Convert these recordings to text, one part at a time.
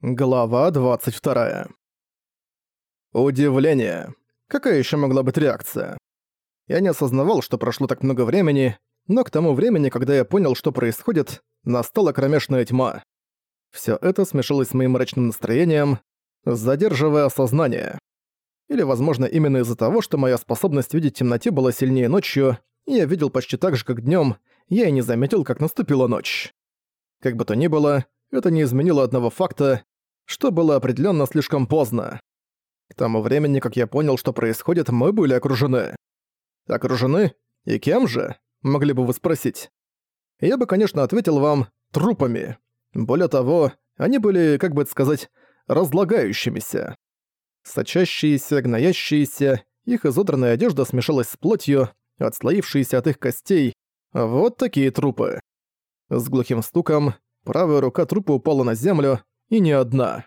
Глава 22. Удивление. Какая еще могла быть реакция? Я не осознавал, что прошло так много времени, но к тому времени, когда я понял, что происходит, настала кромешная тьма. Все это смешалось с моим мрачным настроением, задерживая осознание. Или, возможно, именно из-за того, что моя способность видеть темноте была сильнее ночью, и я видел почти так же, как днем, я и не заметил, как наступила ночь. Как бы то ни было, это не изменило одного факта, что было определенно слишком поздно. К тому времени, как я понял, что происходит, мы были окружены. Окружены? И кем же? Могли бы вы спросить. Я бы, конечно, ответил вам трупами. Более того, они были, как бы это сказать, разлагающимися. Сочащиеся, гноящиеся, их изодранная одежда смешалась с плотью, отслоившиеся от их костей. Вот такие трупы. С глухим стуком правая рука трупа упала на землю, и не одна.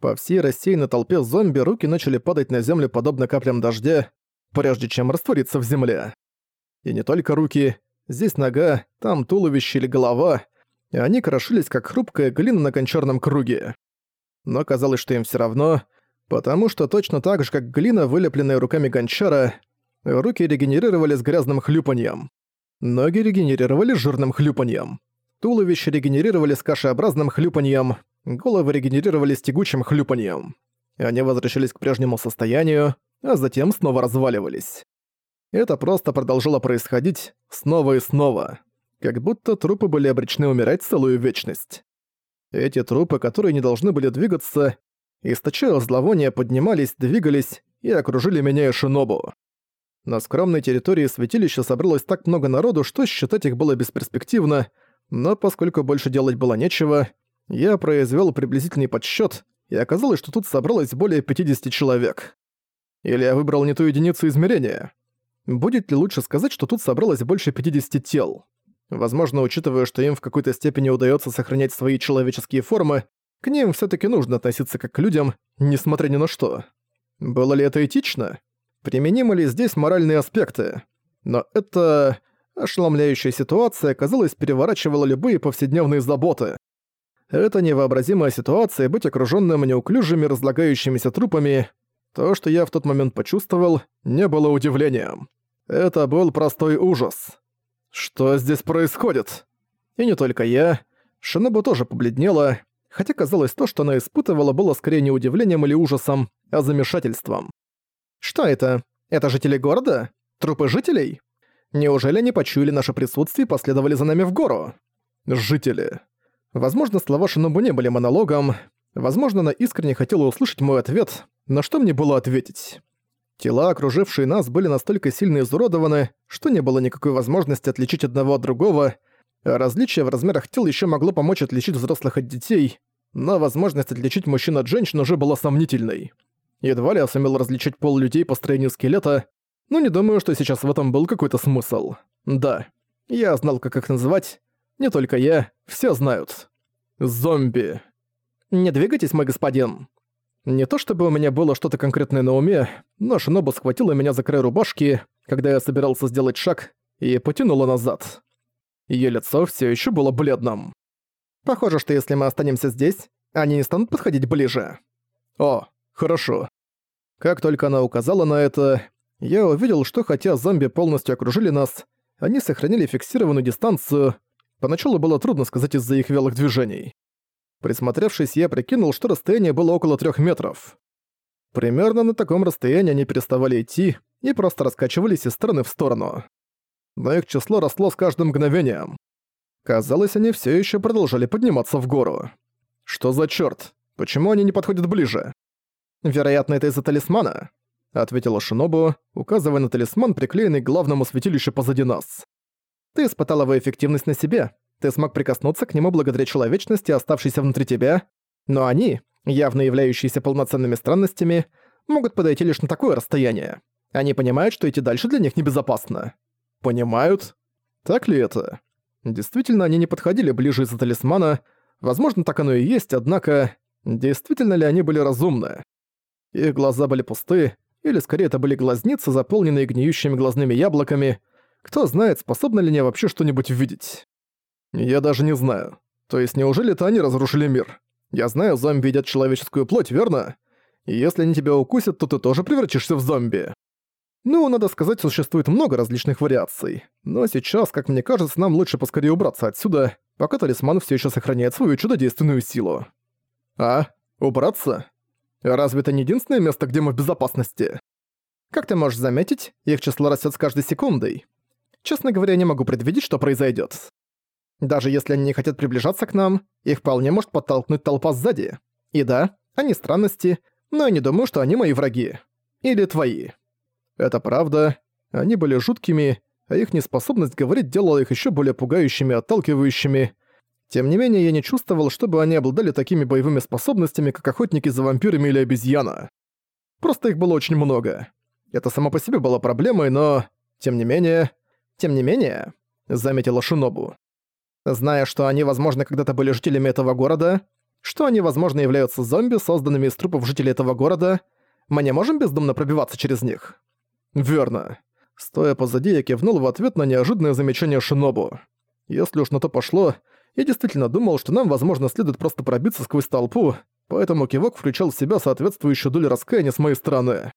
По всей рассеянной толпе зомби руки начали падать на землю подобно каплям дождя, прежде чем раствориться в земле. И не только руки, здесь нога, там туловище или голова, и они крошились, как хрупкая глина на кончарном круге. Но казалось, что им все равно, потому что точно так же, как глина, вылепленная руками гончара, руки регенерировали с грязным хлюпаньем. Ноги регенерировали жирным хлюпаньем. Туловище регенерировали с кашеобразным хлюпаньем, головы регенерировались тягучим хлюпаньем. Они возвращались к прежнему состоянию, а затем снова разваливались. Это просто продолжало происходить снова и снова, как будто трупы были обречены умирать целую вечность. Эти трупы, которые не должны были двигаться, источая зловоние, поднимались, двигались и окружили меня и Шинобу. На скромной территории святилища собралось так много народу, что считать их было бесперспективно, но поскольку больше делать было нечего, я произвел приблизительный подсчет, и оказалось, что тут собралось более 50 человек. Или я выбрал не ту единицу измерения. Будет ли лучше сказать, что тут собралось больше 50 тел? Возможно, учитывая, что им в какой-то степени удается сохранять свои человеческие формы, к ним все таки нужно относиться как к людям, несмотря ни на что. Было ли это этично? Применимы ли здесь моральные аспекты? Но это... Ошеломляющая ситуация, казалось, переворачивала любые повседневные заботы. Это невообразимая ситуация быть окружённым неуклюжими разлагающимися трупами. То, что я в тот момент почувствовал, не было удивлением. Это был простой ужас. Что здесь происходит? И не только я. Шинобу тоже побледнела, хотя казалось то, что она испытывала, было скорее не удивлением или ужасом, а замешательством. Что это? Это жители города? Трупы жителей? Неужели они почуяли наше присутствие и последовали за нами в гору? Жители. Возможно, слова Шинобу не были монологом, возможно, она искренне хотела услышать мой ответ, но что мне было ответить? Тела, окружившие нас, были настолько сильно изуродованы, что не было никакой возможности отличить одного от другого, различие в размерах тел еще могло помочь отличить взрослых от детей, но возможность отличить мужчин от женщин уже была сомнительной. Едва ли я сумел различить пол людей по строению скелета, но не думаю, что сейчас в этом был какой-то смысл. Да, я знал, как их называть, не только я, все знают. Зомби. Не двигайтесь, мой господин. Не то чтобы у меня было что-то конкретное на уме, но Шиноба схватила меня за край рубашки, когда я собирался сделать шаг, и потянула назад. Её лицо всё ещё было бледным. Похоже, что если мы останемся здесь, они не станут подходить ближе. О, хорошо. Как только она указала на это, я увидел, что хотя зомби полностью окружили нас, они сохранили фиксированную дистанцию, Поначалу было трудно сказать из-за их вялых движений. Присмотревшись, я прикинул, что расстояние было около трех метров. Примерно на таком расстоянии они переставали идти и просто раскачивались из стороны в сторону. Но их число росло с каждым мгновением. Казалось, они все еще продолжали подниматься в гору. Что за черт? Почему они не подходят ближе? Вероятно, это из-за талисмана, ответила Шинобу, указывая на талисман, приклеенный к главному святилищу позади нас. Ты испытал его эффективность на себе, ты смог прикоснуться к нему благодаря человечности, оставшейся внутри тебя, но они, явно являющиеся полноценными странностями, могут подойти лишь на такое расстояние. Они понимают, что идти дальше для них небезопасно. Понимают? Так ли это? Действительно, они не подходили ближе из-за талисмана, возможно, так оно и есть, однако, действительно ли они были разумны? Их глаза были пусты, или скорее это были глазницы, заполненные гниющими глазными яблоками, кто знает, способны ли они вообще что-нибудь видеть. Я даже не знаю. То есть неужели это они разрушили мир? Я знаю, зомби едят человеческую плоть, верно? И если они тебя укусят, то ты тоже превратишься в зомби. Ну, надо сказать, существует много различных вариаций. Но сейчас, как мне кажется, нам лучше поскорее убраться отсюда, пока талисман все еще сохраняет свою чудодейственную силу. А? Убраться? Разве это не единственное место, где мы в безопасности? Как ты можешь заметить, их число растет с каждой секундой. Честно говоря, не могу предвидеть, что произойдет. Даже если они не хотят приближаться к нам, их вполне может подтолкнуть толпа сзади. И да, они странности, но я не думаю, что они мои враги. Или твои. Это правда, они были жуткими, а их неспособность говорить делала их еще более пугающими отталкивающими. Тем не менее, я не чувствовал, чтобы они обладали такими боевыми способностями, как охотники за вампирами или обезьяна. Просто их было очень много. Это само по себе было проблемой, но... Тем не менее... Тем не менее, заметила Шинобу. Зная, что они, возможно, когда-то были жителями этого города, что они, возможно, являются зомби, созданными из трупов жителей этого города, мы не можем бездумно пробиваться через них? Верно. Стоя позади, я кивнул в ответ на неожиданное замечание Шинобу. Если уж на то пошло, я действительно думал, что нам, возможно, следует просто пробиться сквозь толпу, поэтому кивок включал в себя соответствующую долю раскаяния с моей стороны.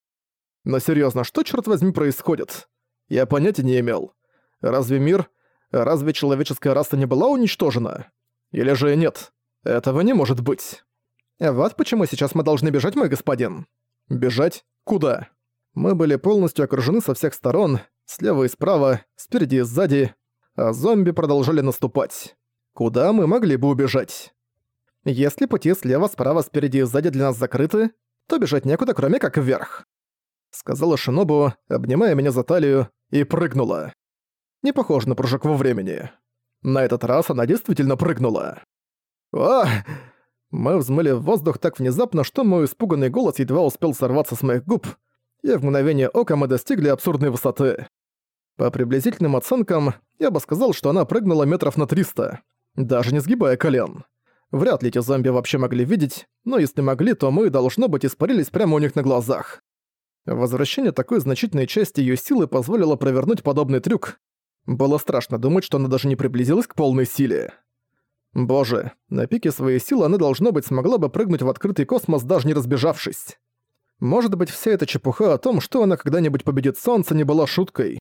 Но серьезно, что, черт возьми, происходит? Я понятия не имел. Разве мир Разве человеческая раса не была уничтожена? Или же нет? Этого не может быть. Вот почему сейчас мы должны бежать, мой господин. Бежать? Куда? Мы были полностью окружены со всех сторон, слева и справа, спереди и сзади, а зомби продолжали наступать. Куда мы могли бы убежать? Если пути слева, справа, спереди и сзади для нас закрыты, то бежать некуда, кроме как вверх. Сказала Шинобу, обнимая меня за талию, и прыгнула. Не похоже на прыжок во времени. На этот раз она действительно прыгнула. О! Мы взмыли в воздух так внезапно, что мой испуганный голос едва успел сорваться с моих губ, и в мгновение ока мы достигли абсурдной высоты. По приблизительным оценкам, я бы сказал, что она прыгнула метров на 300, даже не сгибая колен. Вряд ли эти зомби вообще могли видеть, но если могли, то мы, должно быть, испарились прямо у них на глазах. Возвращение такой значительной части ее силы позволило провернуть подобный трюк, было страшно думать, что она даже не приблизилась к полной силе. Боже, на пике своей силы она, должно быть, смогла бы прыгнуть в открытый космос, даже не разбежавшись. Может быть, вся эта чепуха о том, что она когда-нибудь победит Солнце, не была шуткой.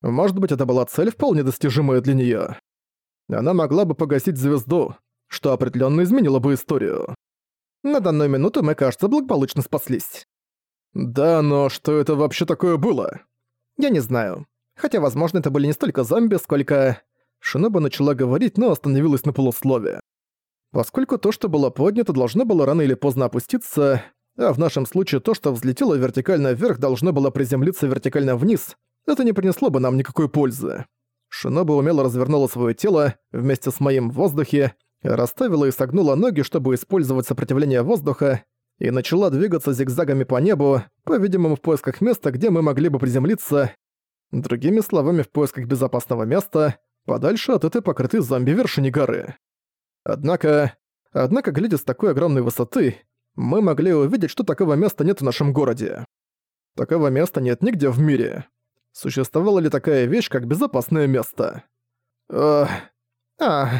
Может быть, это была цель вполне достижимая для неё. Она могла бы погасить звезду, что определённо изменило бы историю. На данную минуту мы, кажется, благополучно спаслись. Да, но что это вообще такое было? Я не знаю. Хотя, возможно, это были не столько зомби, сколько... Шиноба начала говорить, но остановилась на полуслове. Поскольку то, что было поднято, должно было рано или поздно опуститься, а в нашем случае то, что взлетело вертикально вверх, должно было приземлиться вертикально вниз, это не принесло бы нам никакой пользы. Шиноба умело развернула свое тело вместе с моим в воздухе, расставила и согнула ноги, чтобы использовать сопротивление воздуха, и начала двигаться зигзагами по небу, по-видимому, в поисках места, где мы могли бы приземлиться, Другими словами, в поисках безопасного места, подальше от этой покрытой зомби вершине горы. Однако, однако, глядя с такой огромной высоты, мы могли увидеть, что такого места нет в нашем городе. Такого места нет нигде в мире. Существовала ли такая вещь, как безопасное место? Ох... Ах...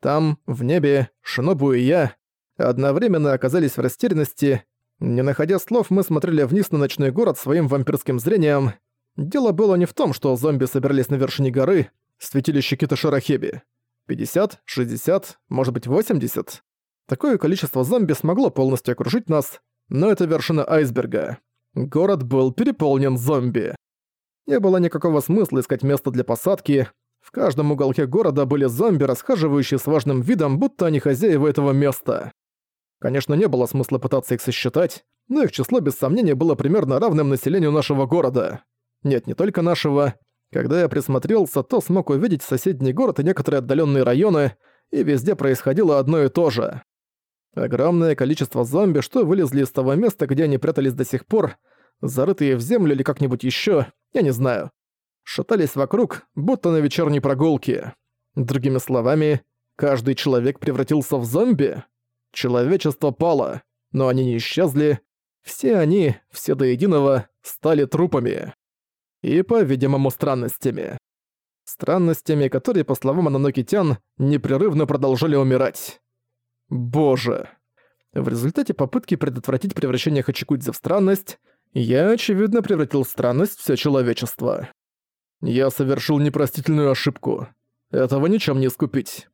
Там, в небе, Шинобу и я одновременно оказались в растерянности. Не находя слов, мы смотрели вниз на ночной город своим вампирским зрением, Дело было не в том, что зомби собирались на вершине горы, святилище Кита-Шарахеби. 50, 60, может быть 80. Такое количество зомби смогло полностью окружить нас, но это вершина айсберга. Город был переполнен зомби. Не было никакого смысла искать место для посадки. В каждом уголке города были зомби, расхаживающие с важным видом, будто они хозяева этого места. Конечно, не было смысла пытаться их сосчитать, но их число без сомнения было примерно равным населению нашего города. Нет, не только нашего. Когда я присмотрелся, то смог увидеть соседний город и некоторые отдаленные районы, и везде происходило одно и то же. Огромное количество зомби, что вылезли из того места, где они прятались до сих пор, зарытые в землю или как-нибудь еще, я не знаю. Шатались вокруг, будто на вечерней прогулке. Другими словами, каждый человек превратился в зомби. Человечество пало, но они не исчезли. Все они, все до единого, стали трупами и, по-видимому, странностями. Странностями, которые, по словам Ананокитян, непрерывно продолжали умирать. Боже. В результате попытки предотвратить превращение Хачикудзи в странность, я, очевидно, превратил в странность все человечество. Я совершил непростительную ошибку. Этого ничем не искупить.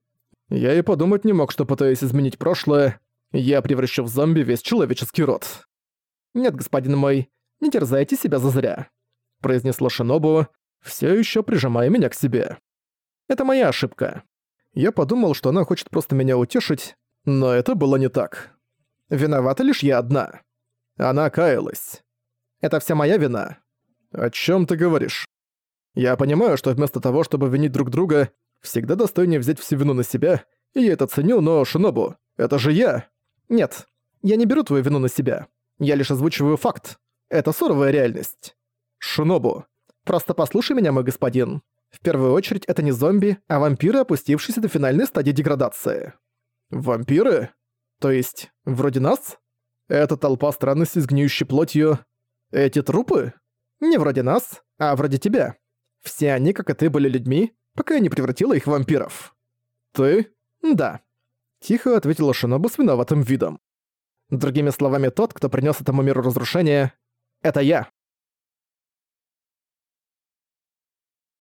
Я и подумать не мог, что пытаясь изменить прошлое, я превращу в зомби весь человеческий род. «Нет, господин мой, не терзайте себя зазря», — произнесла Шинобу, все еще прижимая меня к себе. «Это моя ошибка. Я подумал, что она хочет просто меня утешить, но это было не так. Виновата лишь я одна. Она каялась. Это вся моя вина. О чем ты говоришь? Я понимаю, что вместо того, чтобы винить друг друга, всегда достойнее взять всю вину на себя, и я это ценю, но, Шинобу, это же я. Нет, я не беру твою вину на себя. Я лишь озвучиваю факт. Это суровая реальность. Шинобу, просто послушай меня, мой господин. В первую очередь, это не зомби, а вампиры, опустившиеся до финальной стадии деградации. Вампиры? То есть, вроде нас? Эта толпа странностей с гниющей плотью. Эти трупы? Не вроде нас, а вроде тебя. Все они, как и ты, были людьми, пока я не превратила их в вампиров. Ты? Да. Тихо ответила Шинобу с виноватым видом. Другими словами, тот, кто принес этому миру разрушение, это я.